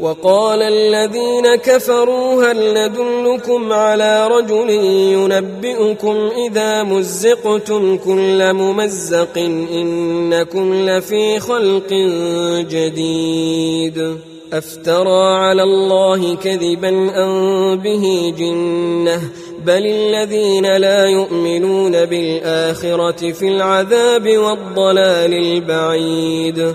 وقال الذين كفروا هل ندلكم على رجل ينبئكم إذا مزقتم كل ممزق إنكم لفي خلق جديد أفترى على الله كذبا أم به جنة بل الذين لا يؤمنون بالآخرة في العذاب والضلال البعيد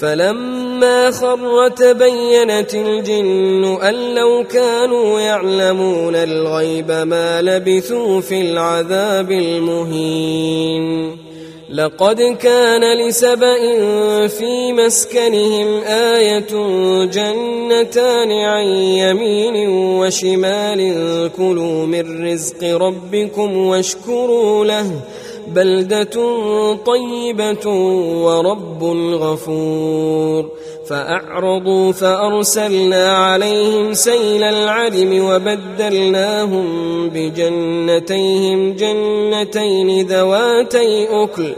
فلما خر تبينت الجن أن لو كانوا يعلمون الغيب ما لبثوا في العذاب المهين. لقد كان لسبأ في مسكنهم آية جنتان عن يمين وشمال كلوا من رزق ربكم واشكروا له بلدة طيبة ورب غفور فأعرضوا فأرسلنا عليهم سيل العلم وبدلناهم بجنتيهم جنتين ذواتي أكل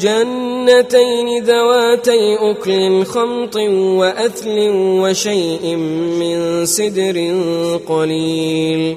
جنتين ذواتي أكل خمط وأثل وشيء من سدر قليل.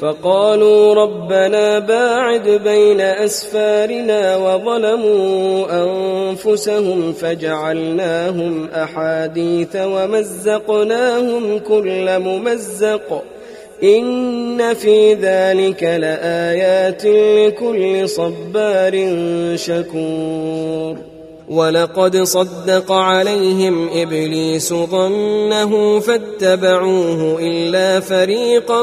فقالوا ربنا باعد بين أسفارنا وظلموا أنفسهم فجعلناهم أحاديث ومزقناهم كل ممزق إن في ذلك لآيات لكل صبار شكور ولقد صدق عليهم إبليس ظنه فاتبعوه إلا فريقا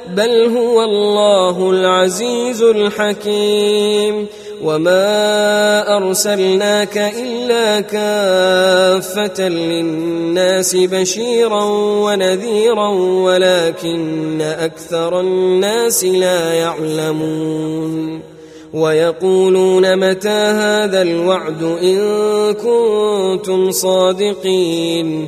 بل هو الله العزيز الحكيم. وما ارسلناك الا كافه للناس بشيرا ونذيرا ولكن أكثر الناس لا يعلمون. ويقولون متى هذا الوعد ان كنتم صادقين.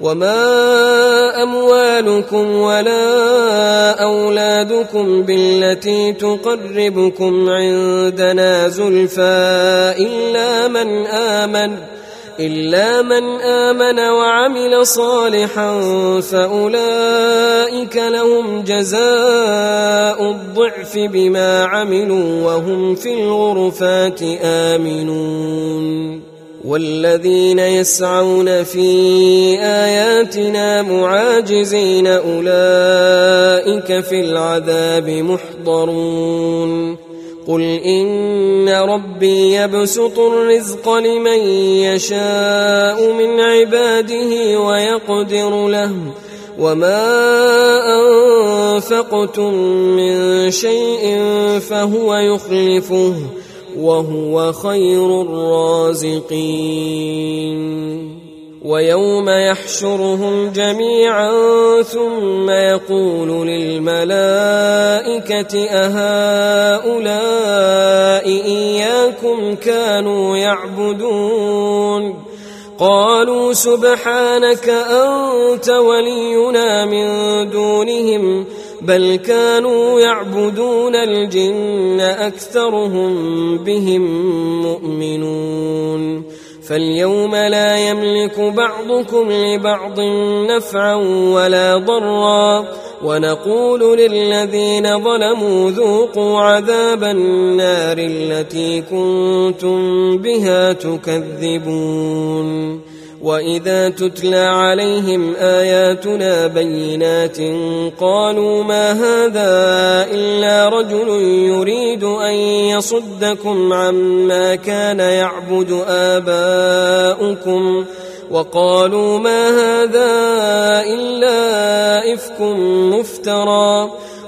وما اموالكم ولا اولادكم بالتي تقربكم عندنا زلفى الا من امن إلا من آمن وعمل صالحا فأولئك لهم جزاء الضعف بما عملوا وهم في الغرفات آمنون. والذين يسعون في آياتنا معاجزين أولئك في العذاب محضرون. قل إن ربي يبسط الرزق لمن يشاء من عباده ويقدر له. وما أنفقتم من شيء فهو يخلفه. وهو خير الرازقين. ويوم يحشرهم جميعا ثم يقول للملائكة أهؤلاء إياكم كانوا يعبدون؟ قالوا سبحانك أنت ولينا من دونهم. بل كانوا يعبدون الجن أكثرهم بهم مؤمنون. فاليوم لا يملك بعضكم لبعض نفعا ولا ضرا. ونقول للذين ظلموا ذوقوا عذاب النار التي كنتم بها تكذبون. وإذا تتلى عليهم آياتنا بينات قالوا ما هذا إلا رجل يريد أن يصدكم عما كان يعبد آباؤكم وقالوا ما هذا إلا إفك مفترى